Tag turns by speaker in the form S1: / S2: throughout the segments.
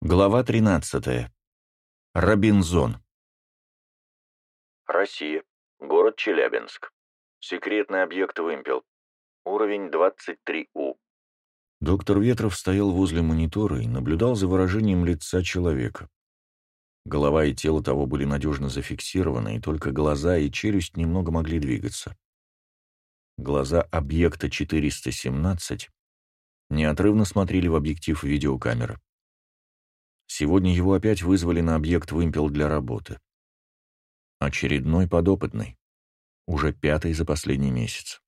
S1: Глава 13. Робинзон.
S2: Россия. Город Челябинск. Секретный объект «Вымпел». Уровень 23У.
S1: Доктор Ветров стоял возле монитора и наблюдал за выражением лица человека. Голова и тело того были надежно зафиксированы, и только глаза и челюсть немного могли двигаться. Глаза объекта 417 неотрывно смотрели в объектив видеокамеры. Сегодня его опять вызвали на объект «Вымпел» для работы. Очередной подопытный. Уже пятый за последний месяц.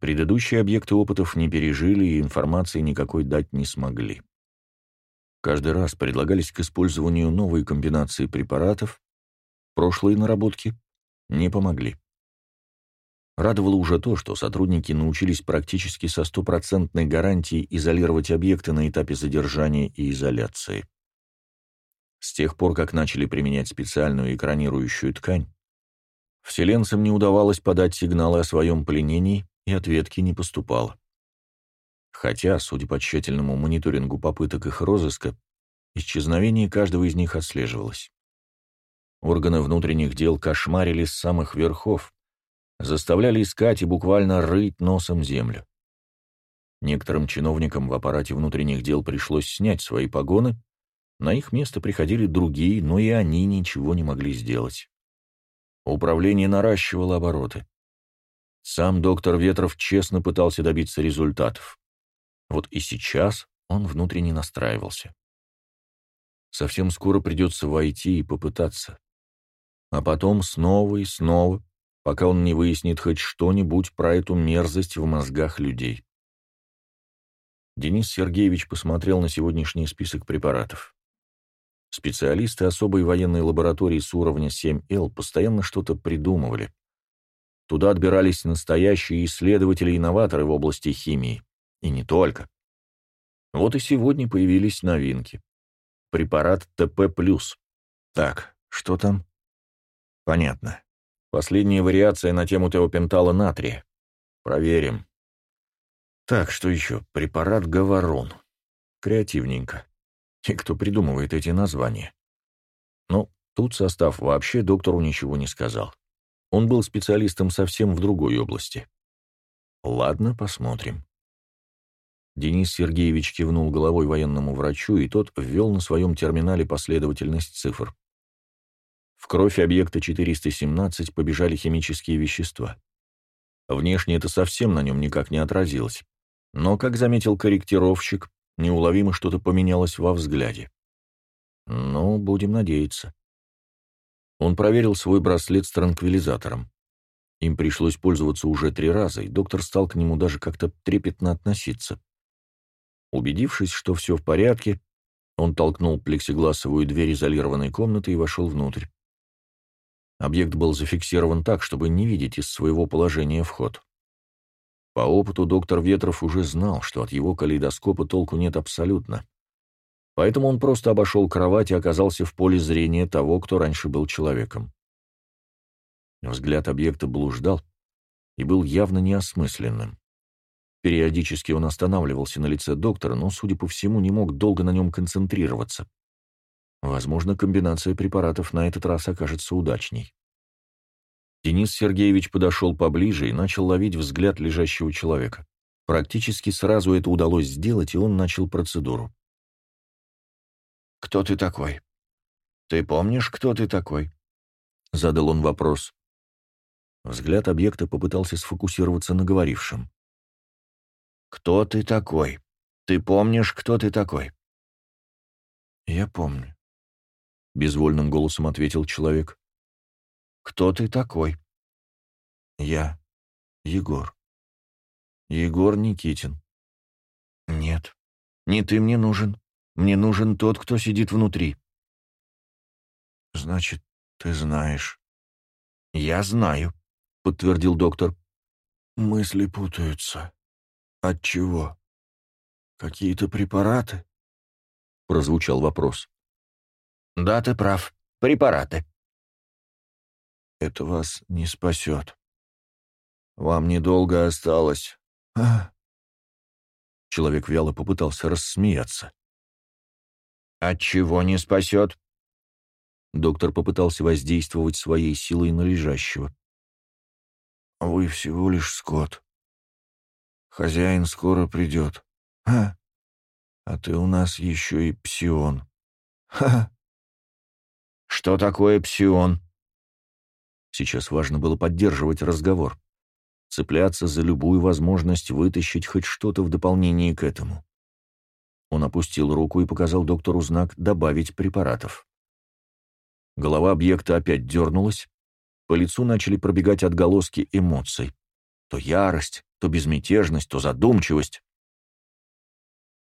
S1: Предыдущие объекты опытов не пережили и информации никакой дать не смогли. Каждый раз предлагались к использованию новые комбинации препаратов, прошлые наработки не помогли. Радовало уже то, что сотрудники научились практически со стопроцентной гарантией изолировать объекты на этапе задержания и изоляции. С тех пор, как начали применять специальную экранирующую ткань, вселенцам не удавалось подать сигналы о своем пленении, и ответки не поступало. Хотя, судя по тщательному мониторингу попыток их розыска, исчезновение каждого из них отслеживалось. Органы внутренних дел кошмарили с самых верхов, заставляли искать и буквально рыть носом землю. Некоторым чиновникам в аппарате внутренних дел пришлось снять свои погоны, на их место приходили другие, но и они ничего не могли сделать. Управление наращивало обороты. Сам доктор Ветров честно пытался добиться результатов. Вот и сейчас он внутренне настраивался. Совсем скоро придется войти и попытаться. А потом снова и снова пока он не выяснит хоть что-нибудь про эту мерзость в мозгах людей. Денис Сергеевич посмотрел на сегодняшний список препаратов. Специалисты особой военной лаборатории с уровня 7Л постоянно что-то придумывали. Туда отбирались настоящие исследователи и инноваторы в области химии. И не только. Вот и сегодня появились новинки. Препарат ТП+. Так, что там? Понятно. Последняя вариация на тему теопентала натрия. Проверим. Так, что еще? Препарат Говорон. Креативненько. И кто придумывает эти названия? Ну, тут состав вообще доктору ничего не сказал. Он был специалистом совсем в другой области. Ладно, посмотрим. Денис Сергеевич кивнул головой военному врачу, и тот ввел на своем терминале последовательность цифр. В кровь объекта 417 побежали химические вещества. Внешне это совсем на нем никак не отразилось. Но, как заметил корректировщик, неуловимо что-то поменялось во взгляде. Ну, будем надеяться. Он проверил свой браслет с транквилизатором. Им пришлось пользоваться уже три раза, и доктор стал к нему даже как-то трепетно относиться. Убедившись, что все в порядке, он толкнул плексигласовую дверь изолированной комнаты и вошел внутрь. Объект был зафиксирован так, чтобы не видеть из своего положения вход. По опыту доктор Ветров уже знал, что от его калейдоскопа толку нет абсолютно. Поэтому он просто обошел кровать и оказался в поле зрения того, кто раньше был человеком. Взгляд объекта блуждал и был явно неосмысленным. Периодически он останавливался на лице доктора, но, судя по всему, не мог долго на нем концентрироваться. Возможно, комбинация препаратов на этот раз окажется удачней. Денис Сергеевич подошел поближе и начал ловить взгляд лежащего человека. Практически сразу это удалось сделать, и он начал процедуру.
S3: «Кто ты такой? Ты помнишь, кто ты такой?»
S1: — задал он вопрос. Взгляд объекта попытался сфокусироваться на говорившем.
S3: «Кто ты такой? Ты помнишь, кто ты такой?»
S1: «Я помню», — безвольным голосом ответил человек.
S3: «Кто ты такой?»
S1: «Я. Егор. Егор Никитин».
S3: «Нет, не ты мне нужен. Мне нужен тот, кто сидит внутри».
S1: «Значит, ты знаешь».
S3: «Я знаю», — подтвердил доктор.
S1: «Мысли путаются. От чего? Какие-то препараты?» — прозвучал вопрос.
S3: Да, ты прав. Препараты.
S1: Это вас не спасет. Вам недолго осталось. А? Человек вяло попытался рассмеяться.
S3: От чего не спасет?»
S1: Доктор попытался воздействовать своей силой на лежащего.
S4: «Вы всего лишь скот. Хозяин скоро придет. Ха! А ты у нас еще и псион. Ха!»
S3: «Что такое псион?»
S1: Сейчас важно было поддерживать разговор, цепляться за любую возможность вытащить хоть что-то в дополнение к этому. Он опустил руку и показал доктору знак «добавить препаратов». Голова объекта опять дернулась, по лицу начали пробегать отголоски эмоций. То ярость, то безмятежность, то задумчивость.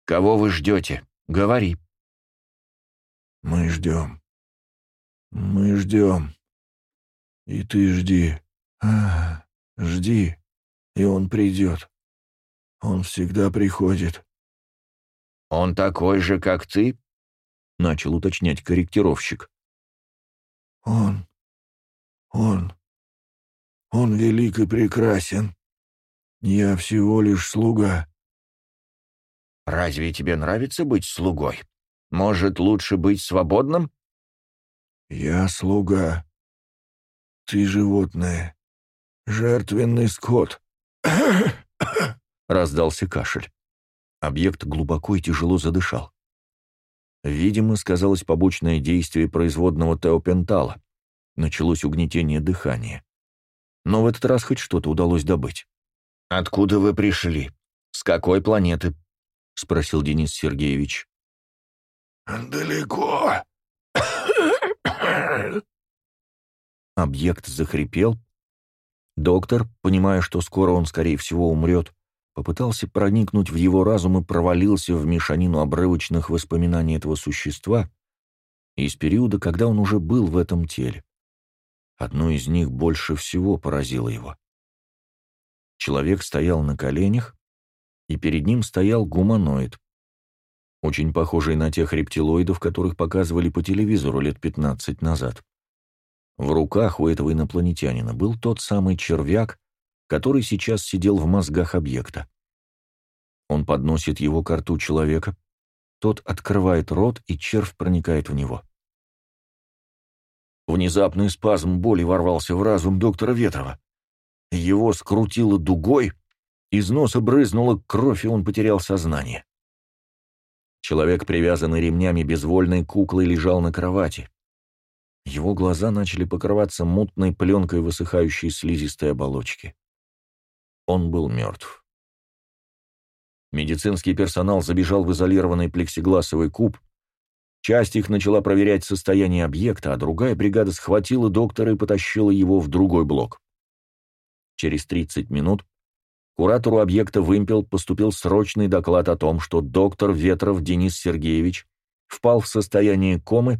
S3: «Кого вы ждете? Говори».
S4: «Мы ждем. Мы ждем. И ты жди. А, жди, и он придет. Он всегда приходит».
S3: «Он такой же, как ты?»
S1: — начал уточнять корректировщик.
S4: «Он, он, он велик и прекрасен. Я всего лишь слуга».
S3: «Разве тебе нравится быть слугой? Может, лучше быть свободным?»
S4: «Я слуга. Ты животное. Жертвенный скот».
S1: Раздался кашель. Объект глубоко и тяжело задышал. Видимо, сказалось побочное действие производного теопентала. Началось угнетение дыхания. Но в этот раз хоть что-то удалось добыть.
S3: «Откуда вы пришли? С какой планеты?» — спросил Денис Сергеевич.
S4: «Далеко».
S1: Объект захрипел. Доктор, понимая, что скоро он, скорее всего, умрет, попытался проникнуть в его разум и провалился в мешанину обрывочных воспоминаний этого существа из периода, когда он уже был в этом теле. Одно из них больше всего поразило его. Человек стоял на коленях, и перед ним стоял гуманоид, очень похожий на тех рептилоидов, которых показывали по телевизору лет 15 назад. В руках у этого инопланетянина был тот самый червяк, который сейчас сидел в мозгах объекта. Он подносит его к рту человека, тот открывает рот, и червь проникает в него. Внезапный спазм боли ворвался в разум доктора Ветрова. Его скрутило дугой, из носа брызнула кровь, и он потерял сознание. Человек, привязанный ремнями безвольной куклой, лежал на кровати. Его глаза начали покрываться мутной пленкой высыхающей слизистой оболочки. Он был мертв. Медицинский персонал забежал в изолированный плексигласовый куб. Часть их начала проверять состояние объекта, а другая бригада схватила доктора и потащила его в другой блок. Через 30 минут куратору объекта «Вымпел» поступил срочный доклад о том, что доктор Ветров Денис Сергеевич впал в состояние комы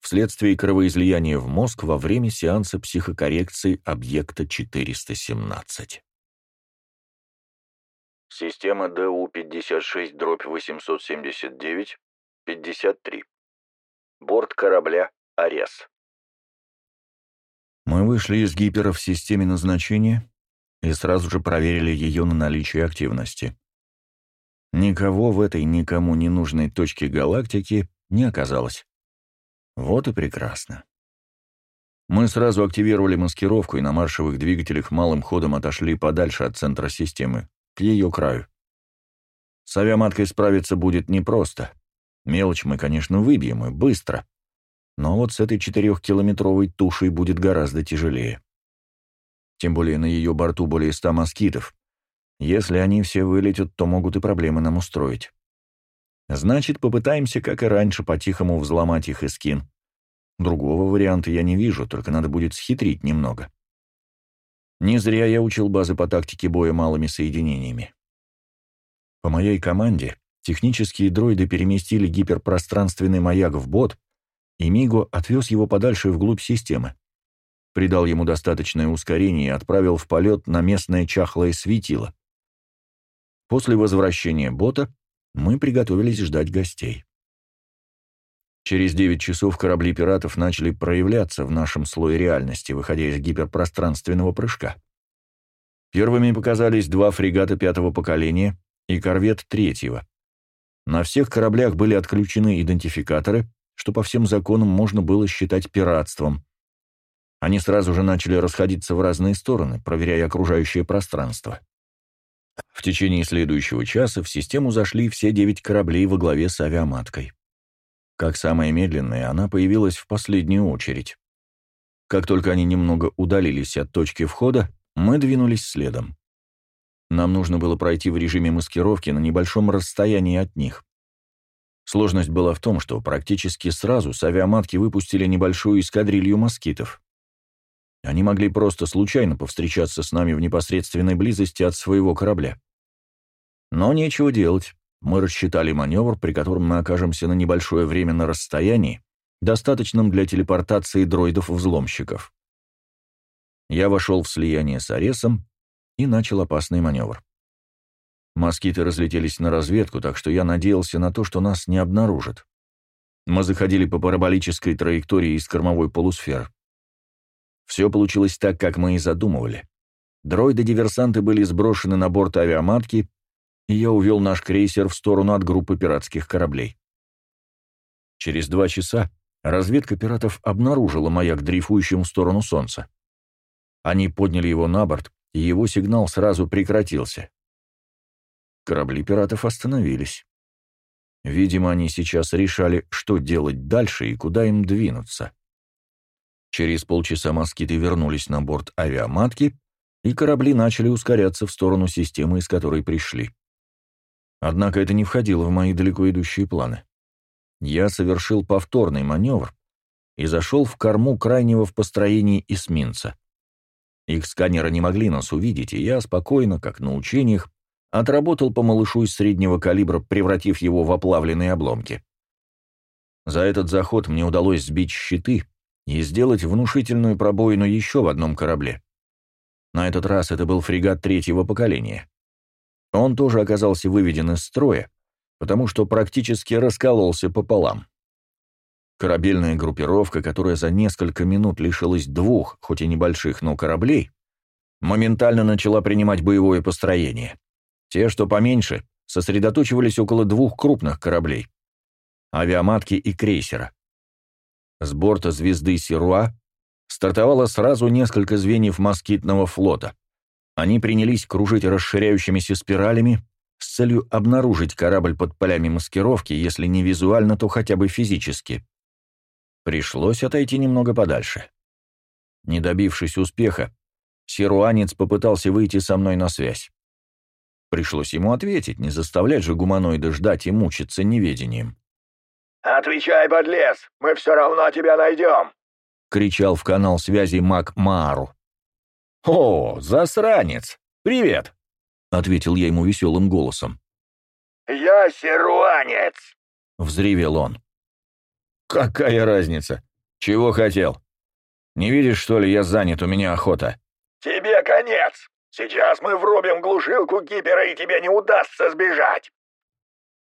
S1: вследствие кровоизлияния в мозг во время сеанса психокоррекции объекта 417.
S2: Система ДУ-56-879, 53. Борт корабля «Арес».
S1: Мы вышли из гипера в системе назначения и сразу же проверили ее на наличие активности. Никого в этой никому не нужной точке галактики не оказалось. Вот и прекрасно. Мы сразу активировали маскировку и на маршевых двигателях малым ходом отошли подальше от центра системы, к ее краю. С авиаматкой справиться будет непросто. Мелочь мы, конечно, выбьем и быстро. Но вот с этой четырехкилометровой тушей будет гораздо тяжелее. Тем более на ее борту более ста москитов. Если они все вылетят, то могут и проблемы нам устроить. Значит, попытаемся, как и раньше, по-тихому взломать их эскин. Другого варианта я не вижу, только надо будет схитрить немного. Не зря я учил базы по тактике боя малыми соединениями. По моей команде технические дроиды переместили гиперпространственный маяк в бот, и Миго отвез его подальше вглубь системы. Придал ему достаточное ускорение и отправил в полет на местное чахлое светило. После возвращения бота мы приготовились ждать гостей. Через 9 часов корабли пиратов начали проявляться в нашем слое реальности, выходя из гиперпространственного прыжка. Первыми показались два фрегата пятого поколения и корвет третьего. На всех кораблях были отключены идентификаторы, что по всем законам можно было считать пиратством. Они сразу же начали расходиться в разные стороны, проверяя окружающее пространство. В течение следующего часа в систему зашли все девять кораблей во главе с авиаматкой. Как самая медленная, она появилась в последнюю очередь. Как только они немного удалились от точки входа, мы двинулись следом. Нам нужно было пройти в режиме маскировки на небольшом расстоянии от них. Сложность была в том, что практически сразу с авиаматки выпустили небольшую эскадрилью москитов. Они могли просто случайно повстречаться с нами в непосредственной близости от своего корабля. Но нечего делать. Мы рассчитали маневр, при котором мы окажемся на небольшое время на расстоянии, достаточном для телепортации дроидов-взломщиков. Я вошел в слияние с Аресом и начал опасный маневр. Москиты разлетелись на разведку, так что я надеялся на то, что нас не обнаружат. Мы заходили по параболической траектории из кормовой полусферы. Все получилось так, как мы и задумывали. Дроиды-диверсанты были сброшены на борт авиаматки, и я увел наш крейсер в сторону от группы пиратских кораблей. Через два часа разведка пиратов обнаружила маяк, дрейфующим в сторону Солнца. Они подняли его на борт, и его сигнал сразу прекратился. Корабли пиратов остановились. Видимо, они сейчас решали, что делать дальше и куда им двинуться. Через полчаса москиты вернулись на борт авиаматки, и корабли начали ускоряться в сторону системы, из которой пришли. Однако это не входило в мои далеко идущие планы. Я совершил повторный маневр и зашел в корму крайнего в построении эсминца. Их сканеры не могли нас увидеть, и я спокойно, как на учениях, отработал по малышу из среднего калибра, превратив его в оплавленные обломки. За этот заход мне удалось сбить щиты и сделать внушительную пробоину еще в одном корабле. На этот раз это был фрегат третьего поколения. Он тоже оказался выведен из строя, потому что практически раскололся пополам. Корабельная группировка, которая за несколько минут лишилась двух, хоть и небольших, но кораблей, моментально начала принимать боевое построение. Те, что поменьше, сосредоточивались около двух крупных кораблей — авиаматки и крейсера. С борта звезды Сируа стартовало сразу несколько звеньев москитного флота. Они принялись кружить расширяющимися спиралями с целью обнаружить корабль под полями маскировки, если не визуально, то хотя бы физически. Пришлось отойти немного подальше. Не добившись успеха, сируанец попытался выйти со мной на связь. Пришлось ему ответить, не заставлять же гуманоида ждать и мучиться неведением.
S5: «Отвечай, подлец! Мы все равно тебя найдем!»
S1: — кричал в канал связи маг Мару. «О, засранец! Привет!» — ответил я ему веселым голосом.
S5: «Я серуанец!»
S1: — взревел он. «Какая разница? Чего хотел? Не видишь, что ли, я занят, у меня охота?»
S5: «Тебе конец! Сейчас мы врубим глушилку гипера, и тебе не удастся сбежать!»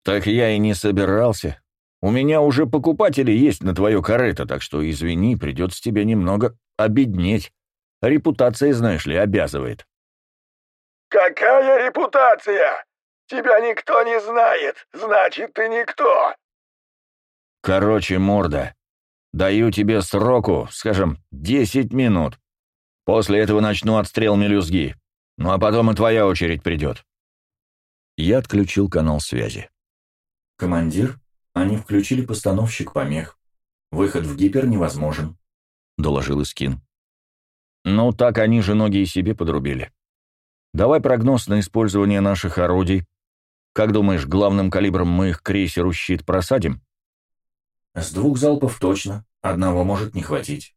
S1: «Так я и не собирался. У меня уже покупатели есть на твое корыто, так что, извини, придется тебе немного обеднеть. Репутация, знаешь ли, обязывает».
S5: «Какая репутация? Тебя никто не знает, значит, ты никто!»
S1: «Короче, морда, даю тебе сроку, скажем, десять минут. После этого начну отстрел мелюзги. Ну а потом и твоя очередь придет. Я отключил канал связи. «Командир, они включили постановщик помех. Выход в гипер невозможен», — доложил Искин. «Ну, так они же ноги и себе подрубили. Давай прогноз на использование наших орудий. Как думаешь, главным калибром мы их крейсеру щит просадим?» «С двух залпов точно. Одного может не хватить».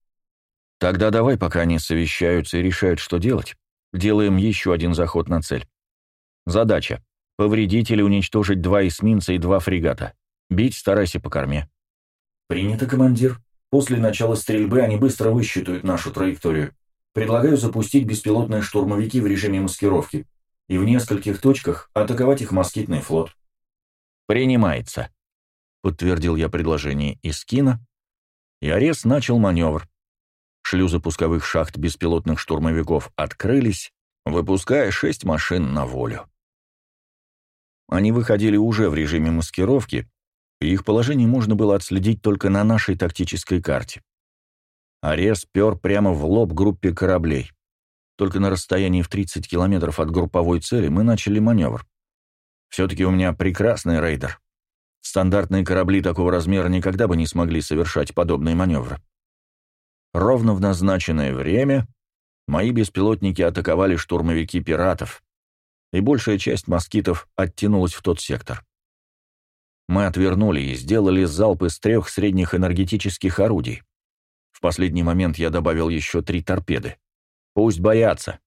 S1: «Тогда давай, пока они совещаются и решают, что делать, Делаем еще один заход на цель. Задача — повредить или уничтожить два эсминца и два фрегата. Бить старайся по корме. Принято, командир. После начала стрельбы они быстро высчитают нашу траекторию. Предлагаю запустить беспилотные штурмовики в режиме маскировки и в нескольких точках атаковать их москитный флот. Принимается, подтвердил я предложение Искина, и Арес начал маневр, Шлюзы пусковых шахт беспилотных штурмовиков открылись, выпуская шесть машин на волю. Они выходили уже в режиме маскировки, их положение можно было отследить только на нашей тактической карте. Арес пер прямо в лоб группе кораблей. Только на расстоянии в 30 километров от групповой цели мы начали маневр. Все-таки у меня прекрасный рейдер. Стандартные корабли такого размера никогда бы не смогли совершать подобные маневры. Ровно в назначенное время мои беспилотники атаковали штурмовики пиратов, и большая часть москитов оттянулась в тот сектор. Мы отвернули и сделали залп из трех средних энергетических орудий. В последний момент я добавил еще три торпеды. Пусть боятся.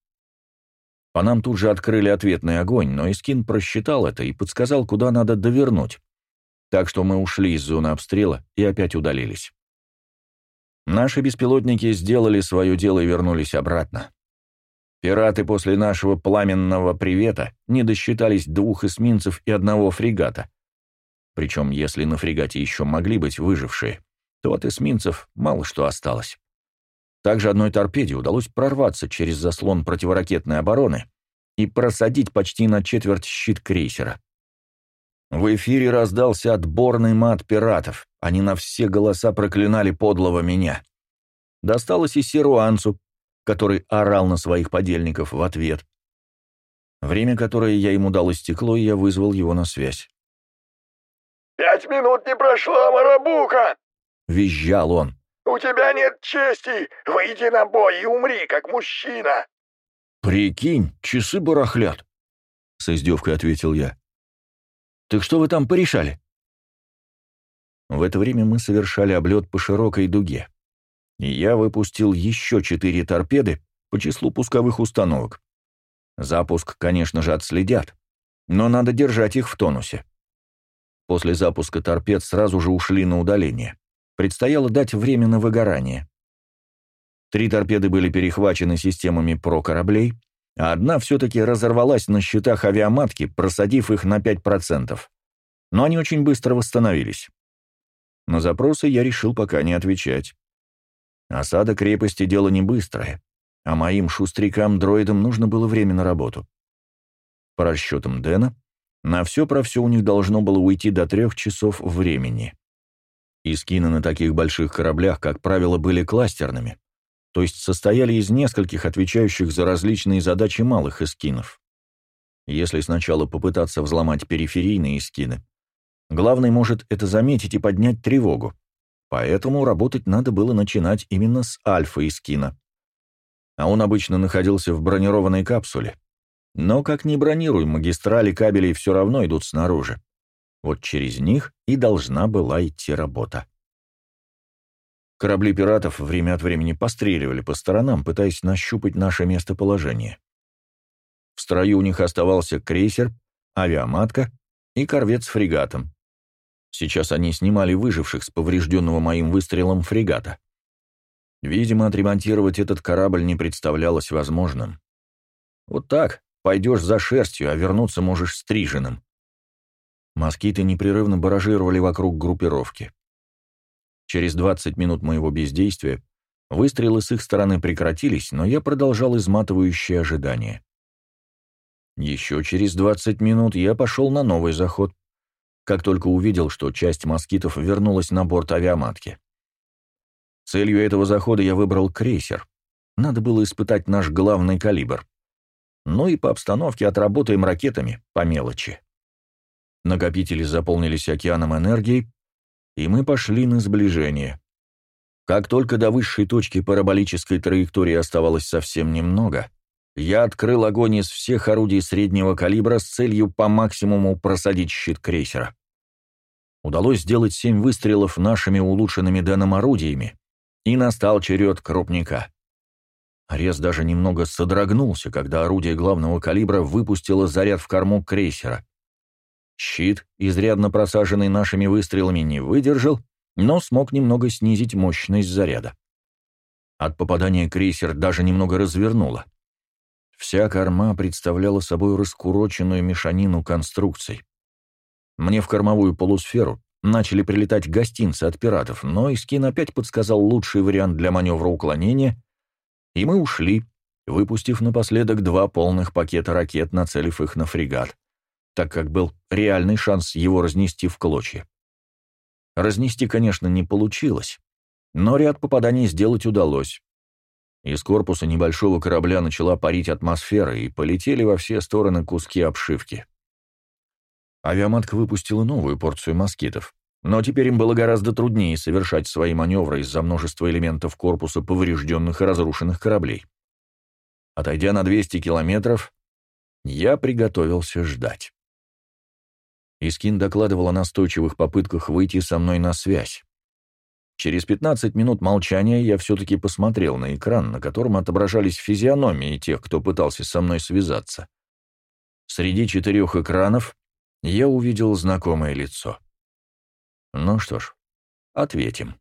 S1: По нам тут же открыли ответный огонь, но Искин просчитал это и подсказал, куда надо довернуть. Так что мы ушли из зоны обстрела и опять удалились. Наши беспилотники сделали свое дело и вернулись обратно. Пираты после нашего пламенного привета не досчитались двух эсминцев и одного фрегата. Причем, если на фрегате еще могли быть выжившие, то от эсминцев мало что осталось. Также одной торпеде удалось прорваться через заслон противоракетной обороны и просадить почти на четверть щит крейсера. В эфире раздался отборный мат пиратов. Они на все голоса проклинали подлого меня. Досталось и Серуанцу, который орал на своих подельников в ответ. Время, которое я ему дал, истекло, и я вызвал его на связь.
S5: «Пять минут не прошло, Марабука!»
S1: — визжал он.
S5: «У тебя нет чести! Выйди на бой и умри, как мужчина!»
S1: «Прикинь, часы барахлят!» — с издевкой ответил я. «Так что вы там порешали?» В это время мы совершали облет по широкой дуге и я выпустил еще четыре торпеды по числу пусковых установок. Запуск, конечно же, отследят, но надо держать их в тонусе. После запуска торпед сразу же ушли на удаление. Предстояло дать время на выгорание. Три торпеды были перехвачены системами про-кораблей, а одна все-таки разорвалась на щитах авиаматки, просадив их на 5%. Но они очень быстро восстановились. На запросы я решил пока не отвечать. Осада крепости — дело не быстрое, а моим шустрякам-дроидам нужно было время на работу. По расчетам Дэна, на все про все у них должно было уйти до трех часов времени. Искины на таких больших кораблях, как правило, были кластерными, то есть состояли из нескольких отвечающих за различные задачи малых эскинов. Если сначала попытаться взломать периферийные эскины, главный может это заметить и поднять тревогу. Поэтому работать надо было начинать именно с альфа из кино. А он обычно находился в бронированной капсуле. Но как ни бронируй, магистрали кабелей все равно идут снаружи. Вот через них и должна была идти работа. Корабли пиратов время от времени постреливали по сторонам, пытаясь нащупать наше местоположение. В строю у них оставался крейсер, авиаматка и корвет с фрегатом. Сейчас они снимали выживших с поврежденного моим выстрелом фрегата. Видимо, отремонтировать этот корабль не представлялось возможным. Вот так, пойдешь за шерстью, а вернуться можешь стриженным. Москиты непрерывно баражировали вокруг группировки. Через 20 минут моего бездействия выстрелы с их стороны прекратились, но я продолжал изматывающее ожидание. Еще через 20 минут я пошел на новый заход как только увидел, что часть москитов вернулась на борт авиаматки. Целью этого захода я выбрал крейсер. Надо было испытать наш главный калибр. Ну и по обстановке отработаем ракетами, по мелочи. Накопители заполнились океаном энергии, и мы пошли на сближение. Как только до высшей точки параболической траектории оставалось совсем немного, я открыл огонь из всех орудий среднего калибра с целью по максимуму просадить щит крейсера. Удалось сделать семь выстрелов нашими улучшенными Дэном орудиями, и настал черед крупника. Рез даже немного содрогнулся, когда орудие главного калибра выпустило заряд в корму крейсера. Щит, изрядно просаженный нашими выстрелами, не выдержал, но смог немного снизить мощность заряда. От попадания крейсер даже немного развернуло. Вся корма представляла собой раскуроченную мешанину конструкций. Мне в кормовую полусферу начали прилетать гостинцы от пиратов, но Искин опять подсказал лучший вариант для маневра уклонения, и мы ушли, выпустив напоследок два полных пакета ракет, нацелив их на фрегат. так как был реальный шанс его разнести в клочья. Разнести, конечно, не получилось, но ряд попаданий сделать удалось. Из корпуса небольшого корабля начала парить атмосфера, и полетели во все стороны куски обшивки. Авиаматка выпустила новую порцию москитов, но теперь им было гораздо труднее совершать свои маневры из-за множества элементов корпуса поврежденных и разрушенных кораблей. Отойдя на 200 километров, я приготовился ждать. Искин докладывал о настойчивых попытках выйти со мной на связь. Через 15 минут молчания я все-таки посмотрел на экран, на котором отображались физиономии тех, кто пытался со мной связаться. Среди четырех экранов я увидел знакомое лицо. Ну что ж, ответим.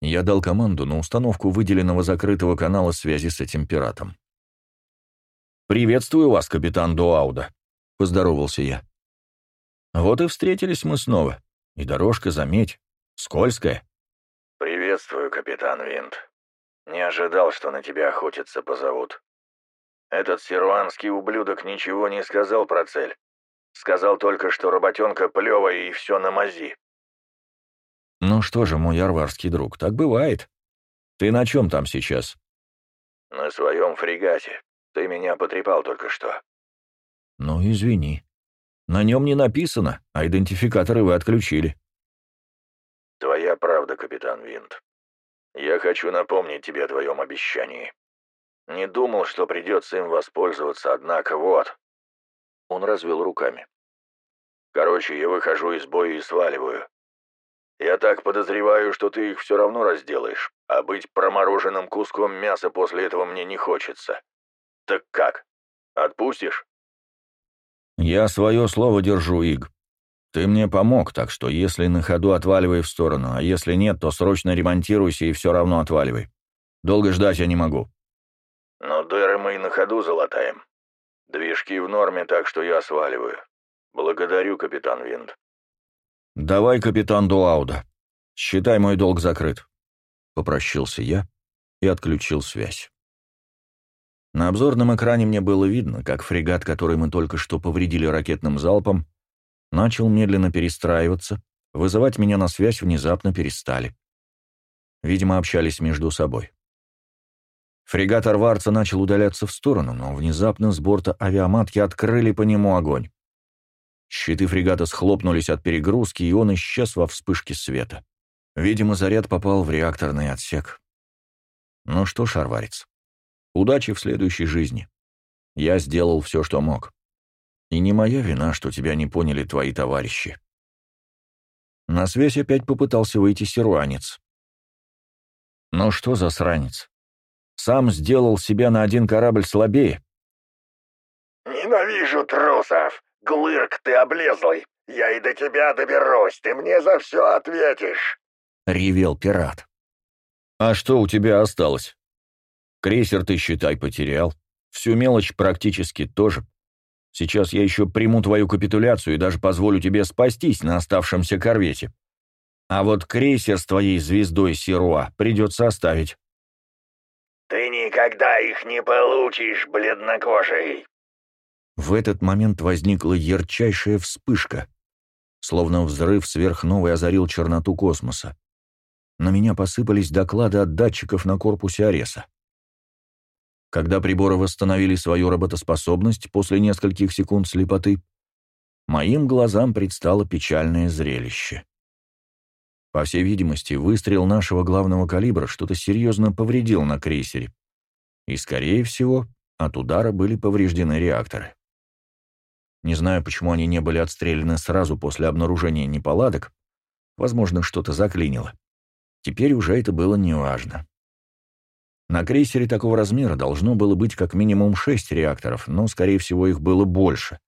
S1: Я дал команду на установку выделенного закрытого канала связи с этим пиратом. «Приветствую вас, капитан Дуауда», — поздоровался я. Вот и встретились мы снова. И дорожка, заметь, скользкая.
S2: «Приветствую, капитан Винт. Не ожидал, что на тебя охотиться позовут. Этот серуанский ублюдок ничего не сказал про цель. Сказал только, что работенка плевая и все на мази».
S1: «Ну что же, мой арварский друг, так бывает. Ты на чем там сейчас?»
S2: «На своем фрегате. Ты меня потрепал только что».
S1: «Ну, извини. На нем не написано, а идентификаторы вы отключили.
S2: Твоя правда, капитан Винт. Я хочу напомнить тебе о твоем обещании. Не думал, что придется им воспользоваться, однако вот. Он развел руками. Короче, я выхожу из боя и сваливаю. Я так подозреваю, что ты их все равно разделаешь, а быть промороженным куском мяса после этого мне не хочется. Так как? Отпустишь?
S1: «Я свое слово держу, Иг. Ты мне помог, так что если на ходу отваливай в сторону, а если нет, то срочно ремонтируйся и все равно отваливай. Долго ждать я не могу».
S2: «Но дыры мы и на ходу залатаем. Движки в норме, так что я сваливаю. Благодарю, капитан Винт».
S1: «Давай, капитан Дуауда. Считай мой долг закрыт». Попрощался я и отключил связь. На обзорном экране мне было видно, как фрегат, который мы только что повредили ракетным залпом, начал медленно перестраиваться, вызывать меня на связь внезапно перестали. Видимо, общались между собой. Фрегат Арварца начал удаляться в сторону, но внезапно с борта авиаматки открыли по нему огонь. Щиты фрегата схлопнулись от перегрузки, и он исчез во вспышке света. Видимо, заряд попал в реакторный отсек. Ну что ж, Арварец, Удачи в следующей жизни. Я сделал все, что мог. И не моя вина, что тебя не поняли твои товарищи. На связь опять попытался выйти серуанец. Ну что за сранец? Сам сделал себя на один корабль слабее.
S5: «Ненавижу трусов! Глырк ты облезлый! Я и до тебя доберусь, ты мне за все ответишь!»
S1: — ревел пират. «А что у тебя осталось?» Крейсер ты, считай, потерял. Всю мелочь практически тоже. Сейчас я еще приму твою капитуляцию и даже позволю тебе спастись на оставшемся корвете. А вот крейсер с твоей звездой Сируа придется оставить.
S5: Ты никогда их не получишь, бледнокожий.
S1: В этот момент возникла ярчайшая вспышка. Словно взрыв сверхновой озарил черноту космоса. На меня посыпались доклады от датчиков на корпусе Ареса. Когда приборы восстановили свою работоспособность после нескольких секунд слепоты, моим глазам предстало печальное зрелище. По всей видимости, выстрел нашего главного калибра что-то серьезно повредил на крейсере, и, скорее всего, от удара были повреждены реакторы. Не знаю, почему они не были отстреляны сразу после обнаружения неполадок, возможно, что-то заклинило. Теперь уже это было неважно. На крейсере такого размера должно было быть как минимум шесть реакторов, но, скорее всего, их было больше.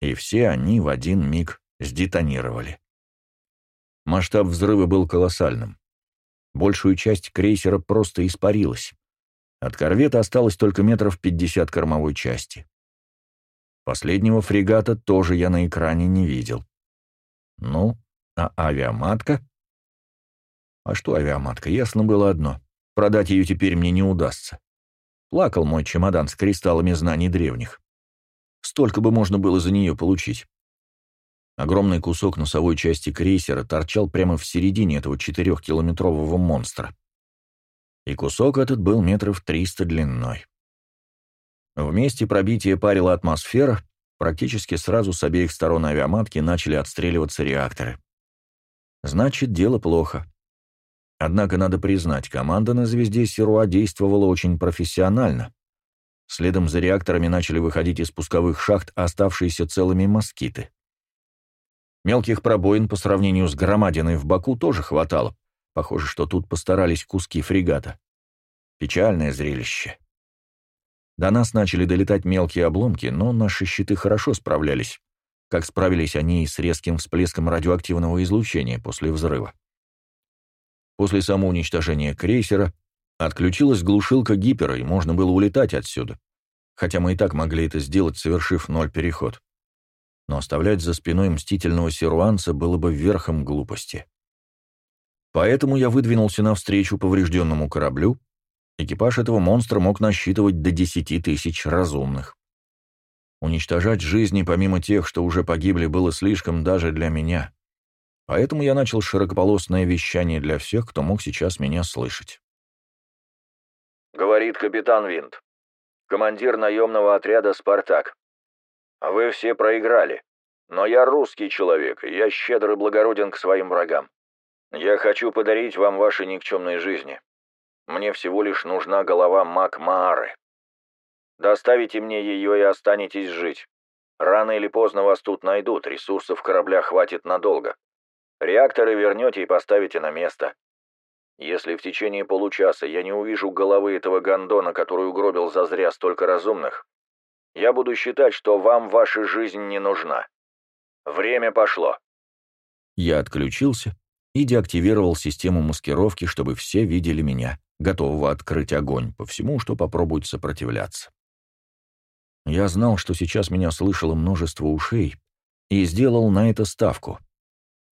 S1: И все они в один миг сдетонировали. Масштаб взрыва был колоссальным. Большую часть крейсера просто испарилась. От корвета осталось только метров пятьдесят кормовой части. Последнего фрегата тоже я на экране не видел. Ну, а авиаматка? А что авиаматка? Ясно было одно. Продать ее теперь мне не удастся. Плакал мой чемодан с кристаллами знаний древних. Столько бы можно было за нее получить. Огромный кусок носовой части крейсера торчал прямо в середине этого четырехкилометрового монстра. И кусок этот был метров триста длиной. В месте пробития парила атмосфера, практически сразу с обеих сторон авиаматки начали отстреливаться реакторы. Значит, дело плохо. Однако, надо признать, команда на «Звезде Сируа» действовала очень профессионально. Следом за реакторами начали выходить из пусковых шахт оставшиеся целыми москиты. Мелких пробоин по сравнению с громадиной в боку тоже хватало. Похоже, что тут постарались куски фрегата. Печальное зрелище. До нас начали долетать мелкие обломки, но наши щиты хорошо справлялись, как справились они и с резким всплеском радиоактивного излучения после взрыва. После самоуничтожения крейсера отключилась глушилка гипера, и можно было улетать отсюда, хотя мы и так могли это сделать, совершив ноль переход но оставлять за спиной мстительного серуанца было бы верхом глупости. Поэтому я выдвинулся навстречу поврежденному кораблю. Экипаж этого монстра мог насчитывать до десяти тысяч разумных. Уничтожать жизни помимо тех, что уже погибли, было слишком даже для меня. Поэтому я начал широкополосное вещание для всех, кто мог сейчас меня слышать.
S2: Говорит капитан Винт, командир наемного отряда «Спартак». Вы все проиграли. Но я русский человек, и я щедр и благороден к своим врагам. Я хочу подарить вам ваши никчемные жизни. Мне всего лишь нужна голова Мак Маары. Доставите мне ее и останетесь жить. Рано или поздно вас тут найдут, ресурсов корабля хватит надолго. Реакторы вернете и поставите на место. Если в течение получаса я не увижу головы этого гондона, который угробил зазря столько разумных, я буду считать, что вам ваша жизнь не нужна. Время пошло».
S1: Я отключился и деактивировал систему маскировки, чтобы все видели меня, готового открыть огонь по всему, что попробует сопротивляться. Я знал, что сейчас меня слышало множество ушей, и сделал на это ставку.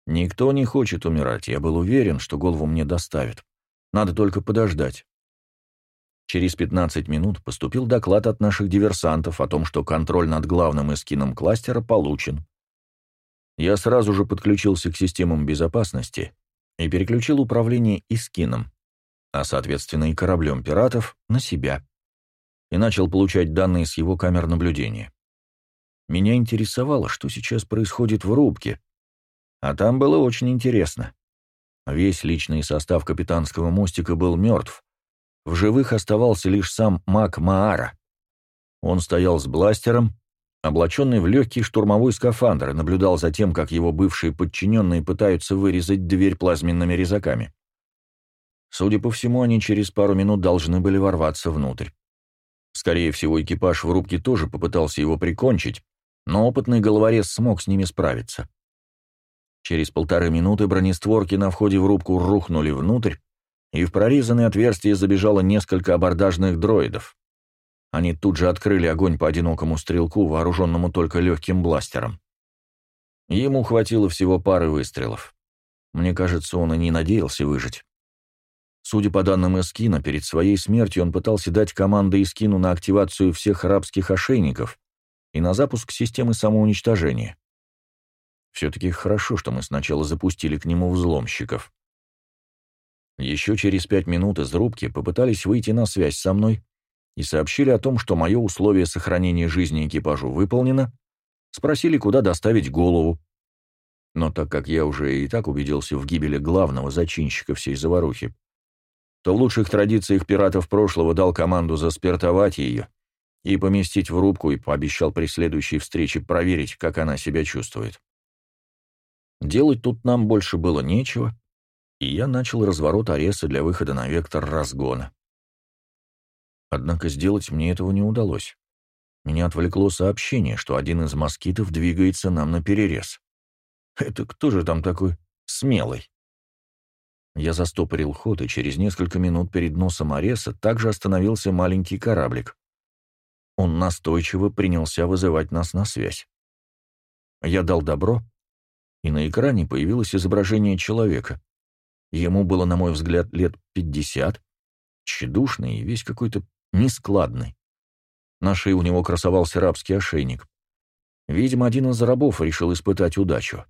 S1: Никто не хочет умирать, я был уверен, что голову мне доставят. Надо только подождать. Через 15 минут поступил доклад от наших диверсантов о том, что контроль над главным эскином кластера получен. Я сразу же подключился к системам безопасности и переключил управление эскином, а соответственно и кораблем пиратов, на себя, и начал получать данные с его камер наблюдения. Меня интересовало, что сейчас происходит в рубке, а там было очень интересно. Весь личный состав капитанского мостика был мертв, в живых оставался лишь сам маг Маара. Он стоял с бластером, облаченный в легкий штурмовой скафандр, и наблюдал за тем, как его бывшие подчиненные пытаются вырезать дверь плазменными резаками. Судя по всему, они через пару минут должны были ворваться внутрь. Скорее всего, экипаж в рубке тоже попытался его прикончить, но опытный головорез смог с ними справиться. Через полторы минуты бронестворки на входе в рубку рухнули внутрь, и в прорезанные отверстия забежало несколько абордажных дроидов. Они тут же открыли огонь по одинокому стрелку, вооруженному только легким бластером. Ему хватило всего пары выстрелов. Мне кажется, он и не надеялся выжить. Судя по данным Эскина, перед своей смертью он пытался дать команды Эскину на активацию всех арабских ошейников и на запуск системы самоуничтожения. Все-таки хорошо, что мы сначала запустили к нему взломщиков. Еще через пять минут из рубки попытались выйти на связь со мной и сообщили о том, что мое условие сохранения жизни экипажу выполнено, спросили, куда доставить голову. Но так как я уже и так убедился в гибели главного зачинщика всей заварухи, то в лучших традициях пиратов прошлого дал команду заспиртовать ее и поместить в рубку и пообещал при следующей встрече проверить, как она себя чувствует. Делать тут нам больше было нечего, и я начал разворот Ареса для выхода на вектор разгона. Однако сделать мне этого не удалось. Меня отвлекло сообщение, что один из москитов двигается нам на перерез. Это кто же там такой смелый? Я застопорил ход, и через несколько минут перед носом Ареса также остановился маленький кораблик. Он настойчиво принялся вызывать нас на связь. Я дал добро, и на экране появилось изображение человека. Ему было, на мой взгляд, лет пятьдесят, тщедушный и весь какой-то нескладный. На шее у него красовался рабский ошейник, Видимо, один из рабов решил испытать удачу.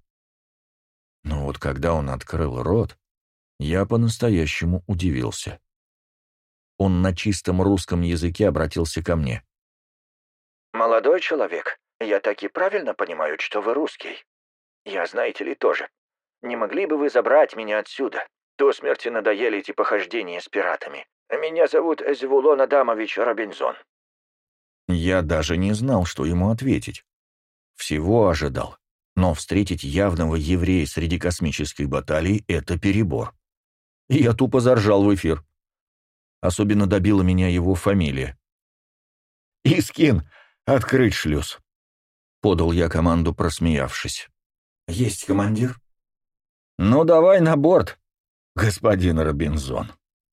S1: Но вот когда он открыл рот, я по-настоящему удивился. Он на чистом русском языке обратился ко мне.
S6: «Молодой человек, я так и правильно понимаю, что вы русский. Я, знаете ли, тоже. Не могли бы вы забрать меня отсюда? До смерти надоели эти похождения с пиратами. Меня зовут Эзвулон Адамович Робинзон».
S1: Я даже не знал, что ему ответить. Всего ожидал. Но встретить явного еврея среди космических баталий — это перебор. И я тупо заржал в эфир. Особенно добила меня его фамилия. «Искин, открыть шлюз!» — подал я команду, просмеявшись.
S4: «Есть, командир».
S1: «Ну, давай на борт, господин Робинзон».